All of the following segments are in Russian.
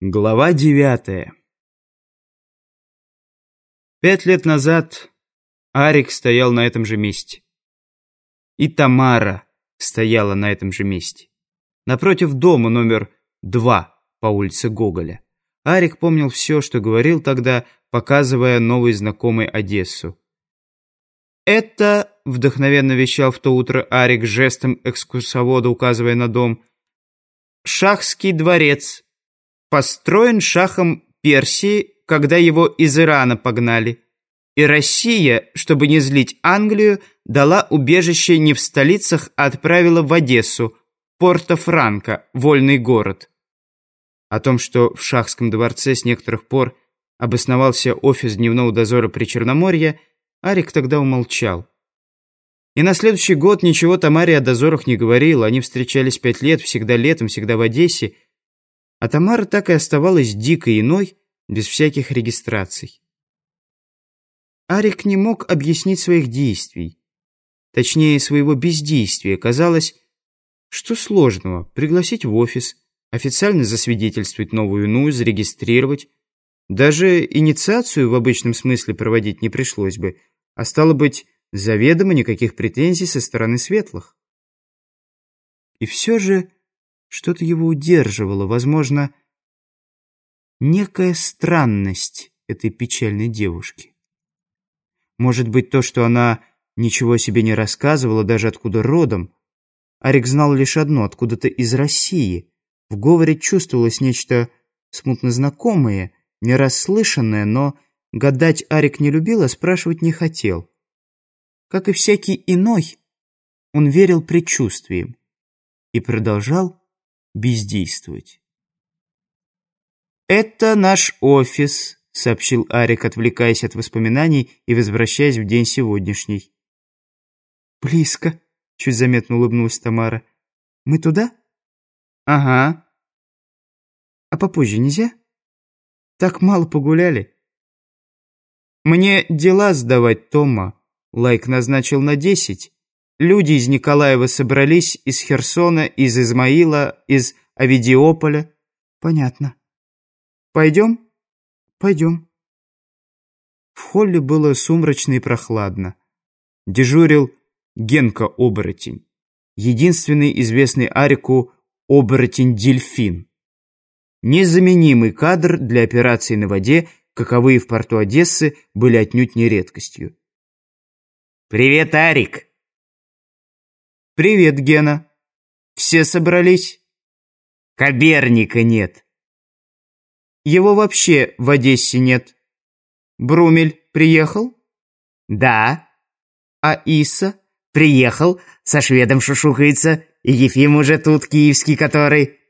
Глава девятая Пять лет назад Арик стоял на этом же месте. И Тамара стояла на этом же месте. Напротив дома номер два по улице Гоголя. Арик помнил все, что говорил тогда, показывая новой знакомой Одессу. «Это», — вдохновенно вещал в то утро Арик жестом экскурсовода, указывая на дом, «Шахский дворец, построен шахом Персии, когда его из Ирана погнали. И Россия, чтобы не злить Англию, дала убежище не в столицах, а отправила в Одессу, Порто-Франко, вольный город. О том, что в Шахском дворце с некоторых пор обосновался офис дневного дозора при Черноморье, Арик тогда умолчал. И на следующий год ничего Тамаре о дозорах не говорил, они встречались пять лет, всегда летом, всегда в Одессе, а Тамара так и оставалась дикой иной, без всяких регистраций. Арик не мог объяснить своих действий. Точнее, своего бездействия. Казалось, что сложного пригласить в офис, официально засвидетельствовать новую ину, зарегистрировать. Даже инициацию в обычном смысле проводить не пришлось бы, а стало быть, заведомо никаких претензий со стороны светлых. И все же что-то его удерживало, возможно, некая странность этой печальной девушки. Может быть, то, что она ничего себе не рассказывала, даже откуда родом. Арик знал лишь одно, откуда-то из России. В говоре чувствовалось нечто смутно знакомое, нерасслышанное, но гадать Арик не любил, а спрашивать не хотел. Как и всякий иной, он верил предчувствиям и продолжал бездействовать. «Это наш офис», — сообщил Арик, отвлекаясь от воспоминаний и возвращаясь в день сегодняшний. «Близко», — чуть заметно улыбнулась Тамара. «Мы туда?» «Ага». «А попозже нельзя? Так мало погуляли». «Мне дела сдавать, Тома», — Лайк назначил на десять. Люди из Николаева собрались из Херсона, из Измаила, из Авидиополя. «Понятно». «Пойдем?» «Пойдем». В холле было сумрачно и прохладно. Дежурил Генка-оборотень. Единственный известный Арику оборотень-дельфин. Незаменимый кадр для операций на воде, каковые в порту Одессы были отнюдь не редкостью. «Привет, Арик!» «Привет, Гена. Все собрались?» «Коберника нет». Его вообще в Одессе нет. Брумель приехал? Да. А Иса? Приехал, со шведом шушухается. И Ефим уже тут, киевский который.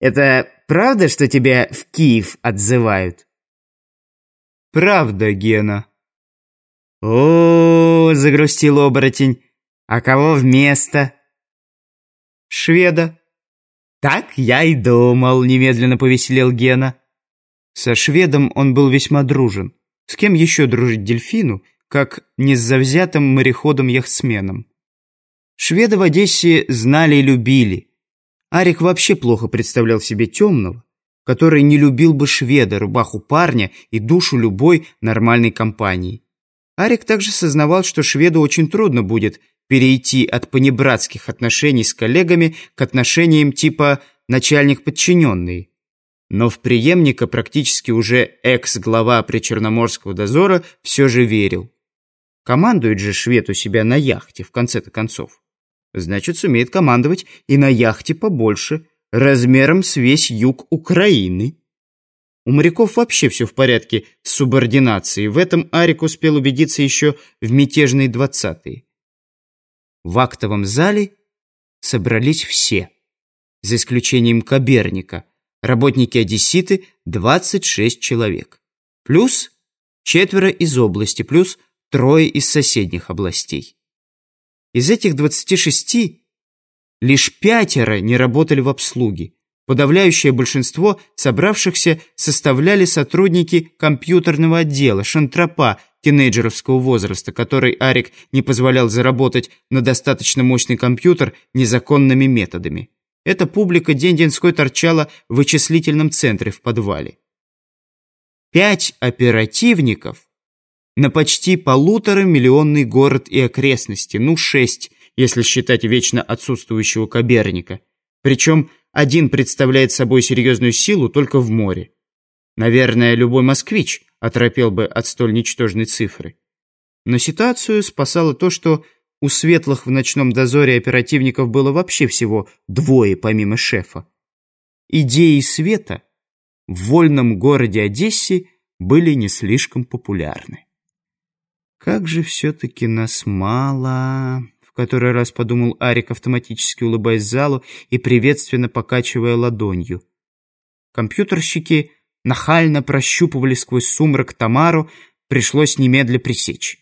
Это правда, что тебя в Киев отзывают? Правда, Гена. О, -о, -о загрустил оборотень. А кого вместо? Шведа. «Так я и думал», — немедленно повеселел Гена. Со шведом он был весьма дружен. С кем еще дружить дельфину, как не с завзятым мореходом-яхтсменом? Шведа в Одессе знали и любили. Арик вообще плохо представлял себе темного, который не любил бы шведа, рубаху парня и душу любой нормальной компании. Арик также сознавал, что шведу очень трудно будет перейти от понебратских отношений с коллегами к отношениям типа начальник-подчиненный. Но в преемника практически уже экс-глава Причерноморского дозора все же верил. Командует же швед у себя на яхте, в конце-то концов. Значит, сумеет командовать и на яхте побольше, размером с весь юг Украины. У моряков вообще все в порядке с субординацией. В этом Арик успел убедиться еще в мятежные двадцатые. В актовом зале собрались все, за исключением Коберника, работники Одесситы 26 человек, плюс четверо из области, плюс трое из соседних областей. Из этих 26 лишь пятеро не работали в обслуге. Подавляющее большинство собравшихся составляли сотрудники компьютерного отдела, шантропа, тинейджеровского возраста, который Арик не позволял заработать на достаточно мощный компьютер незаконными методами. Эта публика день-деньской торчала в вычислительном центре в подвале. Пять оперативников на почти полутора миллионный город и окрестности, ну шесть, если считать вечно отсутствующего Коберника. Причем один представляет собой серьезную силу только в море. Наверное, любой москвич оторопел бы от столь ничтожной цифры. Но ситуацию спасало то, что у светлых в ночном дозоре оперативников было вообще всего двое помимо шефа. Идеи света в вольном городе Одессе были не слишком популярны. «Как же все-таки нас мало!» В который раз подумал Арик, автоматически улыбаясь залу и приветственно покачивая ладонью. Компьютерщики нахально прощупывали сквозь сумрак Тамару, пришлось немедля пресечь.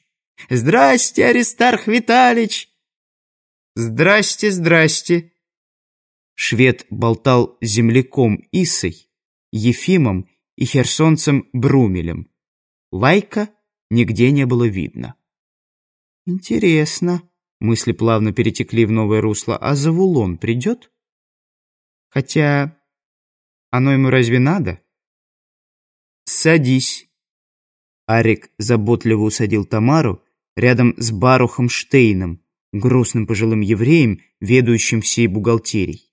«Здрасте, Аристарх Виталич!» «Здрасте, здрасте!» Швед болтал земляком Исой, Ефимом и херсонцем Брумелем. Лайка нигде не было видно. «Интересно», — мысли плавно перетекли в новое русло, «а Завулон придет?» «Хотя оно ему разве надо?» «Садись». Арик заботливо усадил Тамару рядом с Барухом Штейном, грустным пожилым евреем, ведущим всей бухгалтерией.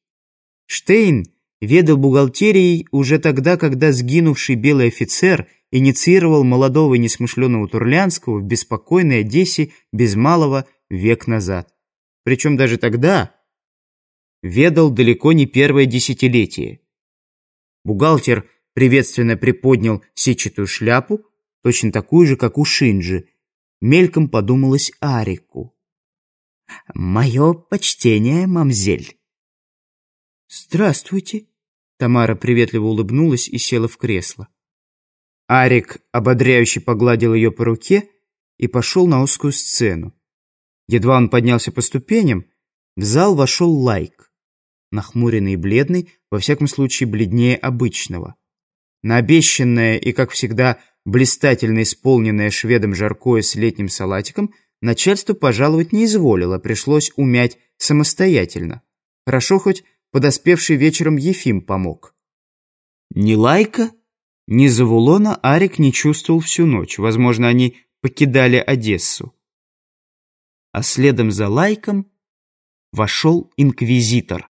Штейн ведал бухгалтерией уже тогда, когда сгинувший белый офицер инициировал молодого несмышленого Турлянского в беспокойной Одессе без малого век назад. Причем даже тогда ведал далеко не первое десятилетие. Бухгалтер приветственно приподнял сетчатую шляпу, точно такую же, как у Шинджи. Мельком подумалось Арику. «Мое почтение, мамзель!» «Здравствуйте!» Тамара приветливо улыбнулась и села в кресло. Арик ободряюще погладил ее по руке и пошел на узкую сцену. Едва он поднялся по ступеням, в зал вошел Лайк. Нахмуренный и бледный, во всяком случае бледнее обычного. На обещанное и, как всегда, блистательно исполненное шведом жаркое с летним салатиком начальство пожаловать не изволило, пришлось умять самостоятельно. Хорошо хоть подоспевший вечером Ефим помог. Ни Лайка, ни Завулона Арик не чувствовал всю ночь. Возможно, они покидали Одессу. А следом за Лайком вошел инквизитор.